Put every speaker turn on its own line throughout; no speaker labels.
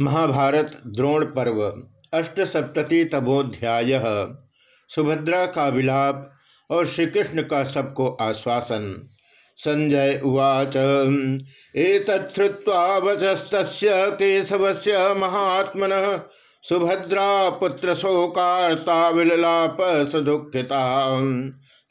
महाभारत द्रोण पर्व, अष्टसप्तति तमोध्याय। सुभद्रा का विलाप और श्री कृष्ण का सबको आश्वासन। संजय उवाच एतत्वा वचस्त केशव से महात्मन सुभद्रा पुत्र शोकार्ता विललाप सदुखिता।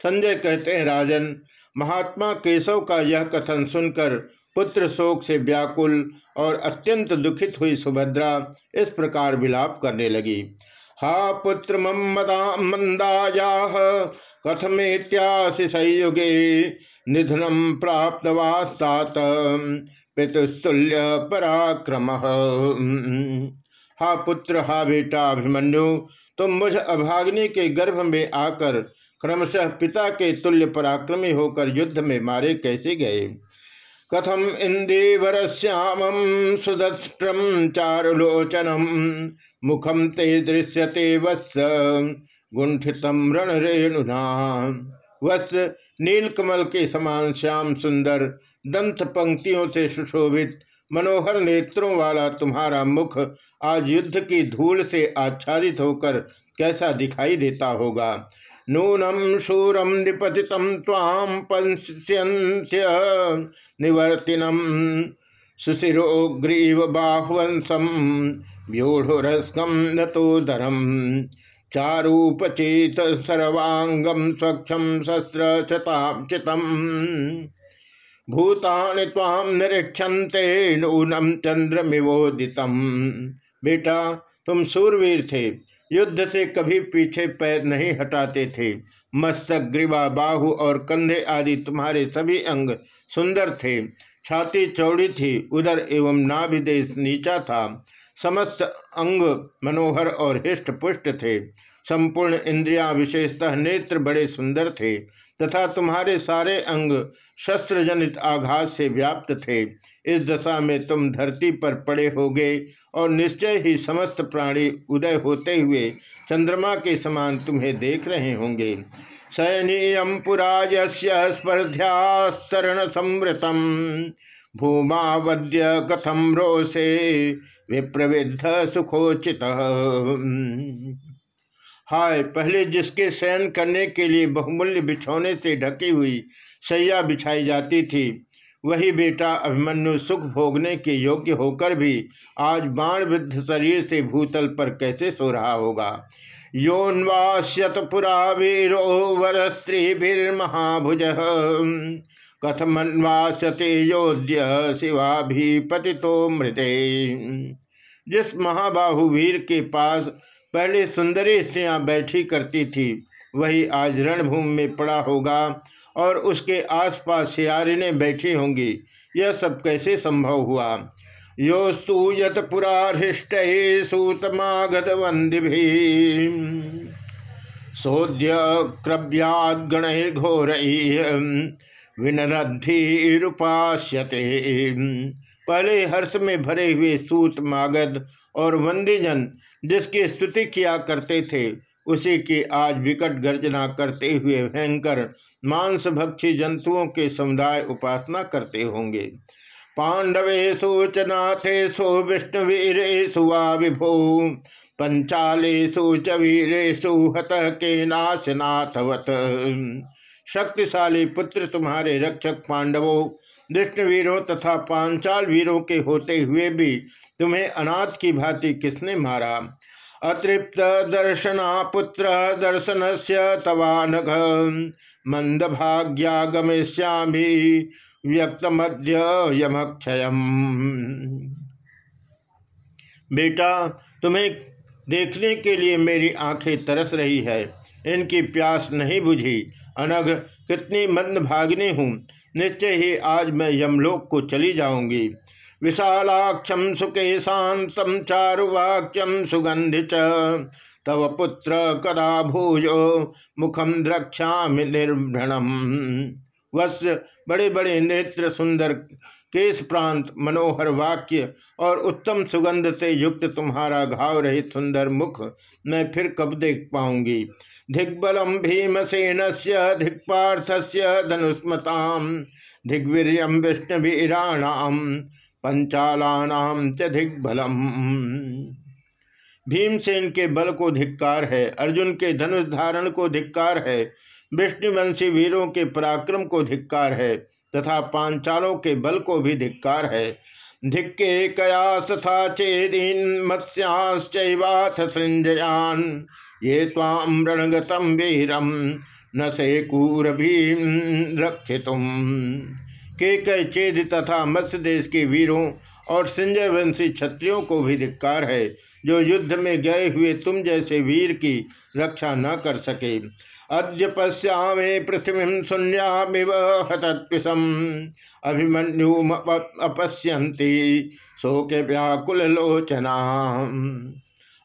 संजय कहते हैं, राजन, महात्मा केशव का यह कथन सुनकर पुत्र शोक से व्याकुल और अत्यंत दुखित हुई सुभद्रा इस प्रकार विलाप करने लगी। हा पुत्र मंदाया कथमेत्यासि संयुगे निधनम प्राप्त वास्तात पितुस्तुल्य पराक्रम। हा पुत्र, हा बेटा, अभिमन्यु, तुम मुझ अभाग्नि के गर्भ में आकर क्रमशः पिता के तुल्य पराक्रमी होकर युद्ध में मारे कैसे गए? कथम श्याम सुदष्ट्रम चारुलोचनम। मुखम ते दृश्यते वत्स गुंठितम रणरेणुना। वत्स नीलकमल के समान श्याम सुंदर, दंत पंक्तियों से सुशोभित, मनोहर नेत्रों वाला तुम्हारा मुख आज युद्ध की धूल से आच्छादित होकर कैसा दिखाई देता होगा? नूनम शूरम निपतितम ताम पंच्य निवर्तिनम सुशिरो ग्रीव बाहुवंशम व्यूढ़ुरस्कम नतोदरम चारूपचेत सर्वांगम स्वक्षम शस्त्र चितम भूतानि ताम निरीक्षन्ते नूनम चंद्रमिवोदितम बेटा, तुम सूरवीर थे। युद्ध से कभी पीछे पैर नहीं हटाते थे। मस्तक, ग्रीवा, बाहु और कंधे आदि तुम्हारे सभी अंग सुंदर थे। छाती चौड़ी थी उधर एवं नाभिदेश नीचा था। समस्त अंग मनोहर और हृष्ट पुष्ट थे। संपूर्ण इंद्रिया विशेषतः नेत्र बड़े सुंदर थे। तथा तुम्हारे सारे अंग शस्त्र जनित आघात से व्याप्त थे। इस दशा में तुम धरती पर पड़े होगे और निश्चय ही समस्त प्राणी उदय होते हुए चंद्रमा के समान तुम्हें देख रहे होंगे। सैनीयम पुराज स्पर्ध्यास्तरण संवृतम। भूमावद्य कथम रोसे विप्रविद्ध सुखोचित। हाय, पहले जिसके शयन करने के लिए बहुमूल्य बिछौने से ढकी हुई सैया बिछाई जाती थी, वही बेटा अभिमन्यु सुख भोगने के योग्य होकर भी आज बाण विद्ध शरीर से भूतल पर कैसे सो रहा होगा? योन्वास्यत पुरा वीरो वर स्त्री महाभुज। कथमन्वास्यते योध्य शिवा भी पति तो मृदे जिस महाबाहु वीर के पास पहले सुंदरी स्त्रियाँ बैठी करती थी। वही आज रणभूमि में पड़ा होगा और उसके आसपास सियारिने बैठी होंगी। यह सब कैसे संभव हुआ? योस्तु यत पुराहृष्ट सूतमागत वंदि सोद्य क्रव्याद विनरधिपाश्यते पहले हर्ष में भरे हुए सूत मागध और वंदीजन जिसकी स्तुति किया करते थे, उसी की आज विकट गर्जना करते हुए भयंकर मांस भक्षी जंतुओं के समुदाय उपासना करते होंगे। पांडवेशु च नाथेशु विष्णुवीरेशु वा विभो पंचालेशु च वीरेशु हत के नाशनाथवत। शक्तिशाली पुत्र तुम्हारे रक्षक पांडवों, विष्णुवीरों तथा पांचाल वीरों के होते हुए भी तुम्हें अनाथ की भांति किसने मारा? अतृप्त दर्शना पुत्र दर्शन से तवानघ। मंद भाग्यागमिष्यामी व्यक्त मध्य यमक्षय बेटा, तुम्हें देखने के लिए मेरी आँखें तरस रही है। इनकी प्यास नहीं बुझी। अनग कितनी मंद भागनी हूँ। निश्चय ही आज मैं यमलोक को चली जाऊँगी। विशालाक्षम सुके शांतम चारुवाक्यम सुगंधि तव पुत्र कदा भूजो मुखम द्रक्षा निर्भणम। वस् बड़े बड़े नेत्र सुंदर केश प्रांत, मनोहर वाक्य और उत्तम सुगंध से युक्त तुम्हारा घाव रहित सुंदर मुख मैं फिर कब देख पाऊँगी? धिग्बलम भीमसेन से धिक्पार्थ से धनुष्मता धिग्वीर विष्णुवीराणाम पंचालानाम च दिग्बलम। भीमसेन के बल को धिक्कार है, अर्जुन के धनुष धारण को धिक्कार है, विष्णुवंशी वीरों के पराक्रम को धिक्कार है, तथा पांचालों के बल को भी धिक्कार है। धिक्के कया तथा चेदीन, मत्स्याश्चैवाथ सृंजयान, ये ताम रणगतम वीरम, न से कूर भी रक्षितुम। के कई चेद तथा मत्स्य देश के वीरों और संजय वंशी क्षत्रियों को भी धिक्कार है, जो युद्ध में गए हुए तुम जैसे वीर की रक्षा न कर सके। अद्य पश्यामे पृथ्वी शून्यामिव हतत्विषम अभिमन्युम अपश्यंती शोक व्याकुल लोचना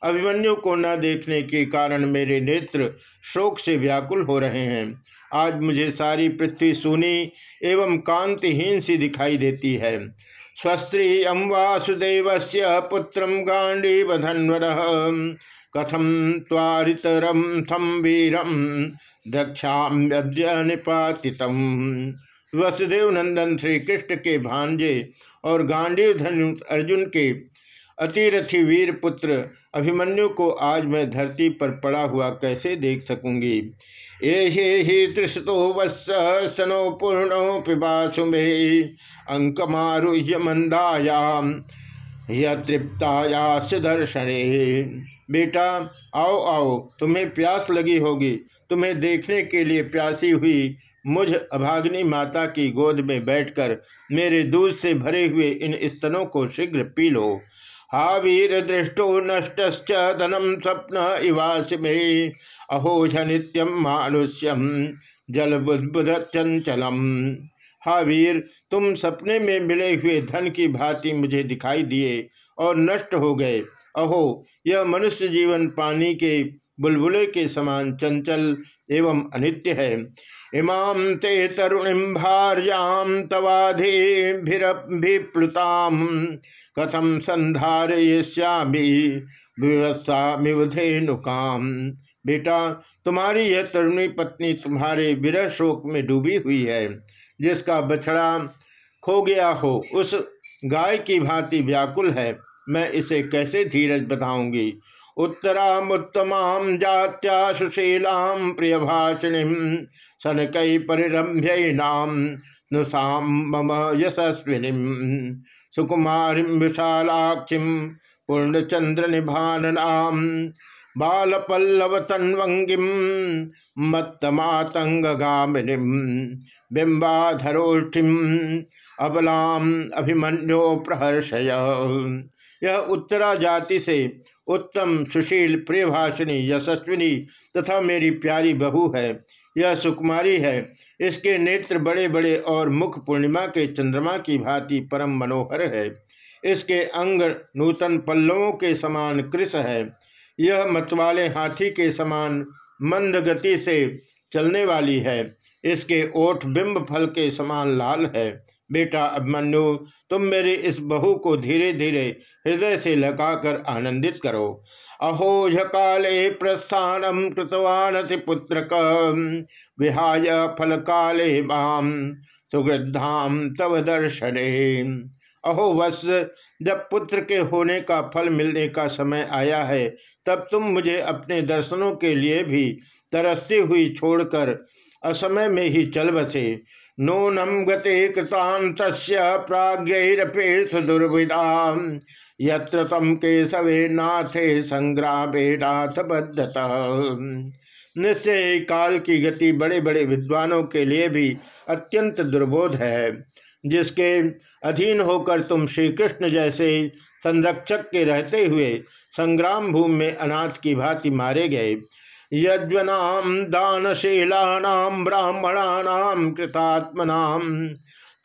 अभिमन्यु को न देखने के कारण मेरे नेत्र शोक से व्याकुल हो रहे हैं। आज मुझे सारी पृथ्वी सुनी एवं कांतिहीन सी दिखाई देती है। स्वस्त्री वासुदेव से पुत्र गांडीव धन्वर कथम त्वारितरम थम वीरम दक्षाम्यद्य निपातित वसुदेव नंदन श्री कृष्ण के भांजे और धनु अर्जुन के अतिरथी वीर पुत्र, अभिमन्यु को आज मैं धरती पर पड़ा हुआ कैसे देख सकूँगी? ये ही तृषतो वत्सनो पूर्णो पिबासु मे अंकमारुह्य मंदायाम तृप्ताया सुदर्शने। बेटा, आओ आओ, तुम्हें प्यास लगी होगी। तुम्हें देखने के लिए प्यासी हुई मुझ अभाग्नि माता की गोद में बैठकर मेरे दूध से भरे हुए इन स्तनों को शीघ्र पी लो। हा वीर दृष्टो नष्ट धनम स्वप्न इवास में। अहोझ नित्यम मानुष्यम जल बुद्बुद चंचलम हा वीर तुम सपने में मिले हुए धन की भांति मुझे दिखाई दिए और नष्ट हो गए। अहो, यह मनुष्य जीवन पानी के बुलबुले के समान चंचल एवं अनित्य है। इमाम ते तरुणिम भार्याम तवाधिप्लुताम कथम संधारयिष्यामी विवस्थामिवधेनुकाम बेटा, तुम्हारी यह तरुणी पत्नी तुम्हारे विरह शोक में डूबी हुई है, जिसका बछड़ा खो गया हो, उस गाय की भांति व्याकुल है। मैं इसे कैसे धीरज बताऊँगी उत्तरामुत्तमां जात्या सुशीलां प्रियभाषिणीं। सनकै परिरम्भ्यैनां नुसां मम यशस्विनीं सुकुमारीं विशालाक्षिं पूर्णचन्द्रनिभाननां बालपल्लवतन्वङ्गिं मत्तमातङ्गगामिनीं बिम्बाधरोष्ठिम् अबलाम् अभिमन्यो प्रहर्षय। यह उत्तरा जाति से उत्तम सुशील, प्रियभाषिणी, यशस्विनी तथा मेरी प्यारी बहू है। यह सुकुमारी है। इसके नेत्र बड़े बड़े और मुख पूर्णिमा के चंद्रमा की भांति परम मनोहर है। इसके अंग नूतन पल्लवों के समान कृष है। यह मतवाले हाथी के समान मंद गति से चलने वाली है। इसके ओठ बिंब फल के समान लाल है। बेटा अभिमन्यु, तुम मेरी इस बहू को धीरे धीरे हृदय से लगाकर आनंदित करो। अहोज काले प्रस्थानम कृतवान पुत्र विहाय फल काले बाम सुगृद्धाम तव दर्शने। अहो वस जब पुत्र के होने का फल मिलने का समय आया है, तब तुम मुझे अपने दर्शनों के लिए भी तरसती हुई छोड़कर असमय में ही चल बसे। नूनम गते कृतांत प्राज्ञरपेश दुर्विदा यत्र तम केशवे नाथे संग्रामेनाथ बद्धता निश्चय काल की गति बड़े बड़े विद्वानों के लिए भी अत्यंत दुर्बोध है, जिसके अधीन होकर तुम श्री कृष्ण जैसे संरक्षक के रहते हुए संग्राम भूमि में अनाथ की भांति मारे गए। यज्वनाम दानशीलानाम, ब्राह्मणानाम, कृतात्मनाम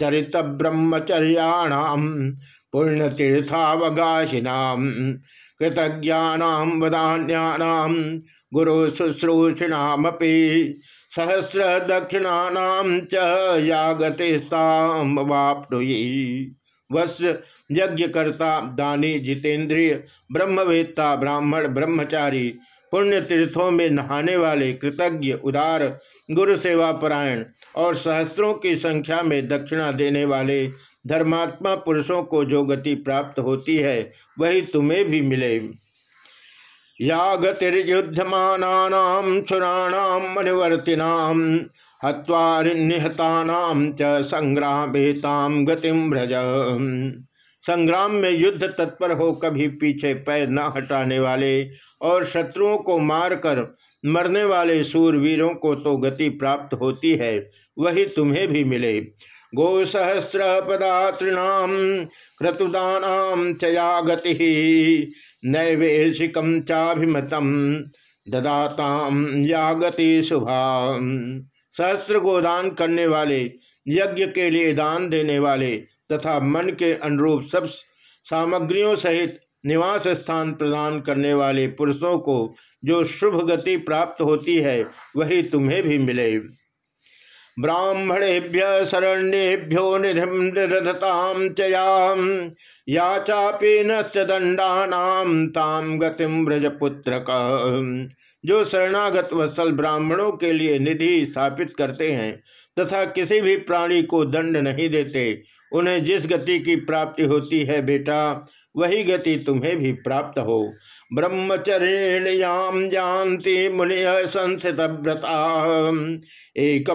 चरित ब्रह्मचर्याणाम पुण्यतीर्थावगाशिनाम, कृतज्ञानाम, वदान्यानाम गुरु शुश्रूषिणामपि सहस्र दक्षिणानाम च यागतेस्ताम वाप्नुयी। वत्स यज्ञकर्ता दानी जितेंद्रिय ब्रह्मवेत्ता, ब्राह्मण, ब्रह्मचारी पुण्य तीर्थों में नहाने वाले कृतज्ञ, उदार गुरु सेवा परायण और सहस्त्रों की संख्या में दक्षिणा देने वाले धर्मात्मा पुरुषों को जो गति प्राप्त होती है, वही तुम्हें भी मिले। या गतिर्युद्धमानाम सुराणाम मणिवर्तिनाम हत्वारिनिहतानाम च गतिम भ्रज संग्राम में युद्ध तत्पर हो कभी पीछे पैर न हटाने वाले और शत्रुओं को मारकर मरने वाले सूरवीरों को तो गति प्राप्त होती है, वही तुम्हें भी मिले। गो सहस्र पदातृणाम क्रतुदानाम चया गति नैवेशिकम चाभिमतम ददाताम या गति शुभा सहस्त्र गोदान करने वाले, यज्ञ के लिए दान देने वाले तथा मन के अनुरूप सब सामग्रियों सहित निवास स्थान प्रदान करने वाले पुरुषों को जो शुभ गति प्राप्त होती है, वही तुम्हें भी मिले। ब्राह्मणेभ्य शरण्येभ्यो निधिम चयाम या चापी नंडानाम ताम गतिम ब्रजपुत्र जो शरणागत वत्सल ब्राह्मणों के लिए निधि स्थापित करते हैं तथा किसी भी प्राणी को दंड नहीं देते। उन्हें जिस गति की प्राप्ति होती है बेटा, वही गति तुम्हें भी प्राप्त हो। ब्रह्मचर्याम जानती मुनि संसित व्रता एक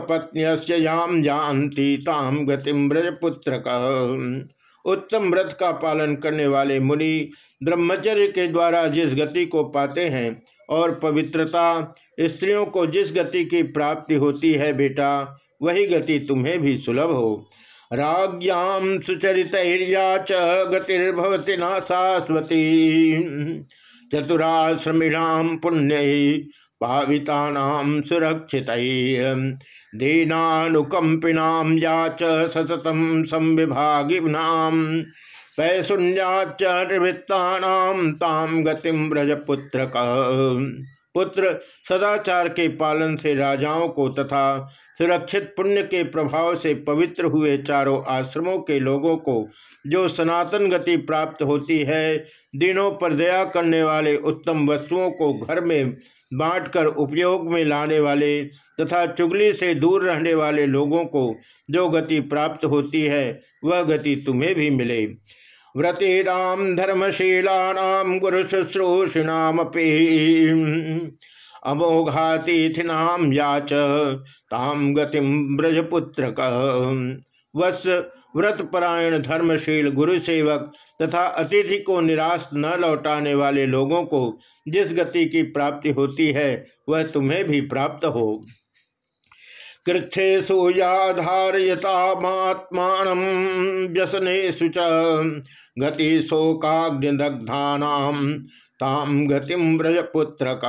जानती ताम गतिम ब्रजपुत्र का उत्तम व्रत का पालन करने वाले मुनि ब्रह्मचर्य के द्वारा जिस गति को पाते हैं और पवित्रता, स्त्रियों को जिस गति की प्राप्ति होती है बेटा वही गति तुम्हें भी सुलभ हो। राज्ञाम सुचरित च गतिर्भवती न शाश्वती चतुराश्रमीणाम पुण्य भाविता सुरक्षित। दीनानुकंपिनाम या च सततम संविभागिनाम पैशून्याच निवृत्ता ताम गतिम ब्रजपुत्र पुत्र सदाचार के पालन से राजाओं को तथा सुरक्षित पुण्य के प्रभाव से पवित्र हुए चारों आश्रमों के लोगों को जो सनातन गति प्राप्त होती है, दिनों पर दया करने वाले उत्तम वस्तुओं को घर में बांटकर उपयोग में लाने वाले तथा चुगली से दूर रहने वाले लोगों को जो गति प्राप्त होती है, वह गति तुम्हें भी मिले। व्रतीनाम धर्मशीलानाम गुरु शुश्रूषिणामपि अमोघातिथिनाम याच ताम गतिम ब्रजपुत्र वत्स व्रतपरायण धर्मशील गुरु सेवक तथा अतिथि को निराश न लौटाने वाले लोगों को जिस गति की प्राप्ति होती है, वह तुम्हें भी प्राप्त हो। कृच्छेशु याधारयतात्मान व्यसनेशु च गति शोकाग्निदग्धानाम ताम गतिम ब्रजपुत्र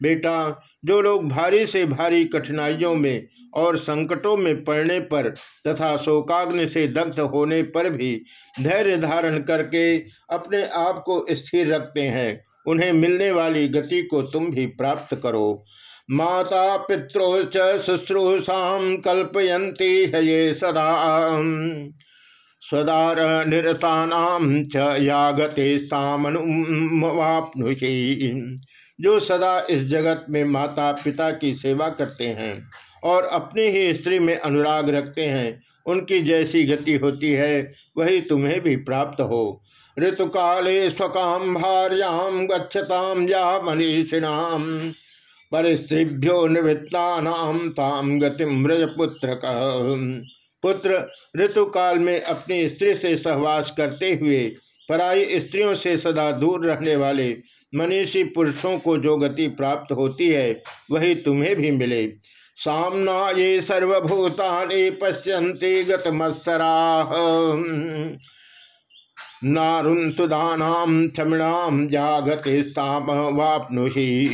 बेटा, जो लोग भारी से भारी कठिनाइयों में और संकटों में पड़ने पर तथा शोकाग्नि से दग्ध होने पर भी धैर्य धारण करके अपने आप को स्थिर रखते हैं, उन्हें मिलने वाली गति को तुम भी प्राप्त करो। माता पित्रोच शुश्रूषा कल्पयंती है ये सदा। स्वदार निरता च या जो सदा इस जगत में माता पिता की सेवा करते हैं और अपनी ही स्त्री में अनुराग रखते हैं, उनकी जैसी गति होती है, वही तुम्हें भी प्राप्त हो। ऋतुकाले स्वकाम भार्याम गच्छताम या मनीषिणाम परिस्त्रिभ्यो निवृत्ता ताम गतिम ब्रजपुत्र पुत्र ऋतु काल में अपनी स्त्री से सहवास करते हुए पराई स्त्रियों से सदा दूर रहने वाले मनीषी पुरुषों को जो गति प्राप्त होती है, वही तुम्हें भी मिले। सामना ये सर्वभूतानि पश्यन्ति गतमत्सरा। नारुंतुदानाम क्षमणाम जागते वापनुषी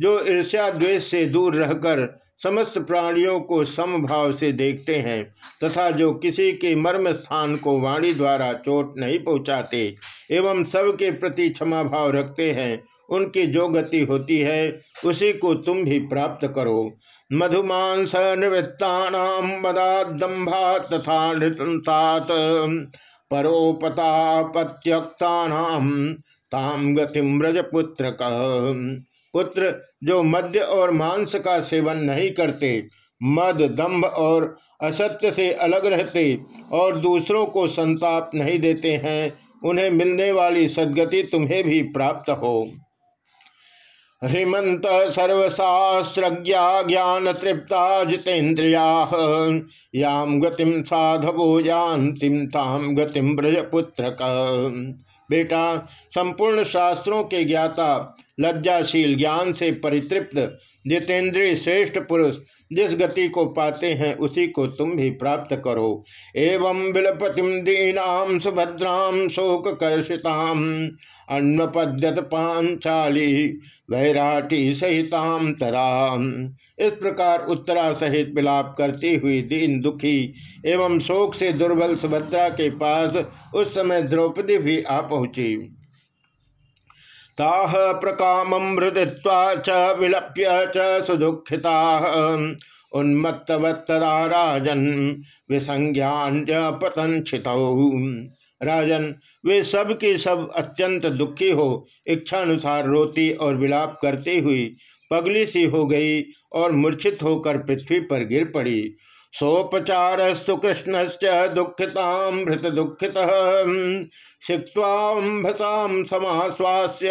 जो ईर्ष्या द्वेष से दूर रहकर समस्त प्राणियों को समभाव से देखते हैं, तथा जो किसी के मर्म स्थान को वाणी द्वारा चोट नहीं पहुँचाते एवं सबके प्रति क्षमा भाव रखते हैं, उनकी जो गति होती है, उसी को तुम भी प्राप्त करो। मधुमांस निवृत्ता मदादम्भा तथा नृतात परोपतापत्यक्ता ताम गतिम ब्रज पुत्र, जो मद्य और मांस का सेवन नहीं करते, मद दंभ और असत्य से अलग रहते और दूसरों को संताप नहीं देते हैं, उन्हें मिलने वाली सदगति तुम्हें भी प्राप्त हो। ह्रीमंत सर्वशास्त्र ज्ञान तृप्ता जितेन्द्रिया याम गतिम साधवो जानतिम ताम गतिम ब्रजपुत्र बेटा, संपूर्ण शास्त्रों के ज्ञाता लज्जाशील ज्ञान से परितृप्त जितेंद्रिय श्रेष्ठ पुरुष जिस गति को पाते हैं, उसी को तुम भी प्राप्त करो। एवं बिलपतिम दीनाम सुभद्राम शोक कर्षिताम अन्नपद्यत पांचाली वैराटी सहिताम तराम इस प्रकार उत्तरा सहित विलाप करती हुई दीन दुखी एवं शोक से दुर्बल सुभद्रा के पास उस समय द्रौपदी भी आ पहुँची। ताह प्रकाम मृदत्वा च विलप्य च सुदुखिता। उन्मत्तवत्तरा राजन विसंज्ञान पतन राजन, वे सब के सब अत्यंत दुखी हो, इच्छानुसार रोती और विलाप करती हुई पगली सी हो गई और मूर्छित होकर पृथ्वी पर गिर पड़ी। सोपचारस्तु कृष्ण दुखितामृत दुखित सिक्वाम्भसाम समाश्वास्य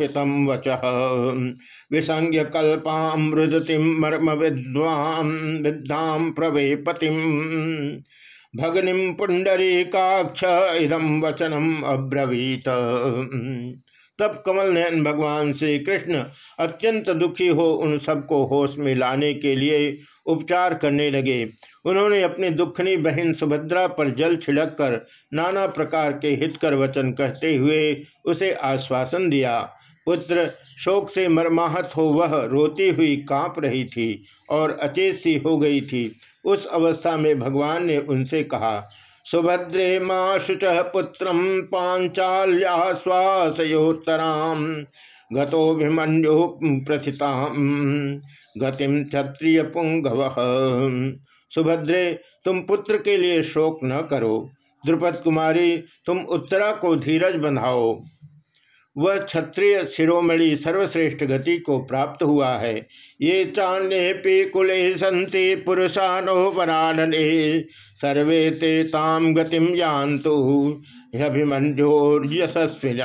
हितम वच। विसंज्ञ कल्पामृदतिम मर्म विद्वाम विद्धाम प्रवेपतिम भगनिम पुंडरीकाक्ष इदम वचनम अब्रवीत। तब कमल नयन भगवान श्री कृष्ण अत्यंत दुखी हो उन सबको होश में लाने के लिए उपचार करने लगे। उन्होंने अपनी दुखनी बहन सुभद्रा पर जल छिड़क कर नाना प्रकार के हितकर वचन कहते हुए उसे आश्वासन दिया। पुत्र, शोक से मरमाहत हो वह रोती हुई काँप रही थी और अचेत सी हो गई थी। उस अवस्था में भगवान ने उनसे कहा सुभद्रे माँ शुच पुत्र पांचाल्याश्वासयोत्तराम गतोभिमन्यु प्रथिता गतिम क्षत्रिय पुंगव सुभद्रे, तुम पुत्र के लिए शोक न करो। द्रुपद कुमारी, तुम उत्तरा को धीरज बंधाओ। वह क्षत्रिय शिरोमणि सर्वश्रेष्ठ गति को प्राप्त हुआ है। ये चाण्य पे कुले संति पुरुषानो वरानने। सर्वे ते ताम गतिम जानतु अभिमंजोर्यशस्विन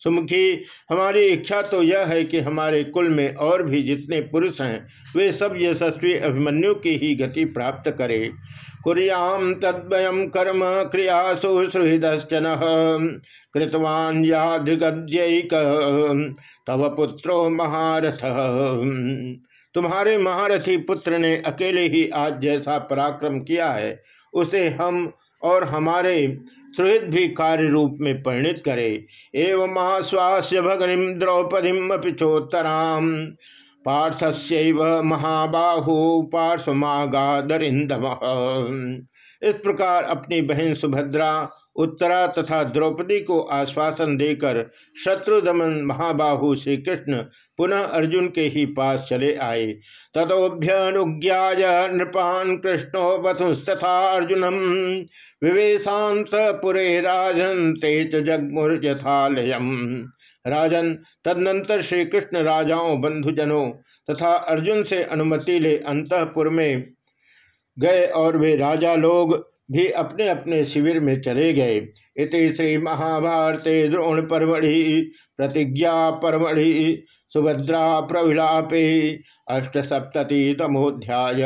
सुमुखी, हमारी इच्छा तो यह है कि हमारे कुल में और भी जितने पुरुष हैं, वे सब यशस्वी अभिमन्यु की ही गति प्राप्त करें। कुरियाम तद्वयम कर्म क्रियासु सुहृदश्चन कृतवान याधिगद्यक तव पुत्रो महारथ। तुम्हारे महारथी पुत्र ने अकेले ही आज जैसा पराक्रम किया है, उसे हम और हमारे सुहृद भी कार्य रूप में परिणित करे। एवं आश्वास्य भगनिम द्रौपदीम पिछोत्तराम पार्थस्यव महाबाहु पार्श्वमागादरिंदम इस प्रकार अपनी बहन सुभद्रा उत्तरा तथा द्रौपदी को आश्वासन देकर शत्रुदमन महाबाहु श्री कृष्ण पुनः अर्जुन के ही पास चले आए। तथोभ्यनुज्ञाय नृपान कृष्णो वसुस्तथा अर्जुनम। विवेशांत पुरे राजन तेज जगमुर्यथालयम राजन, तदनंतर श्री कृष्ण राजाओं, बंधुजनों तथा अर्जुन से अनुमति ले अंतपुर में गए और वे राजा लोग भी अपने अपने शिविर में चले गए। इति श्री महाभारत द्रोण परमढ़ि प्रतिज्ञा परमढ़ि सुभद्रा प्रविलापे तमोध्याय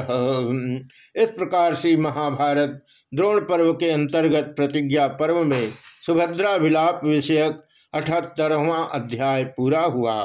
इस प्रकार श्री महाभारत द्रोण पर्व के अंतर्गत प्रतिज्ञा पर्व में सुभद्रा विलाप विषयक अठहत्तरवा अध्याय पूरा हुआ।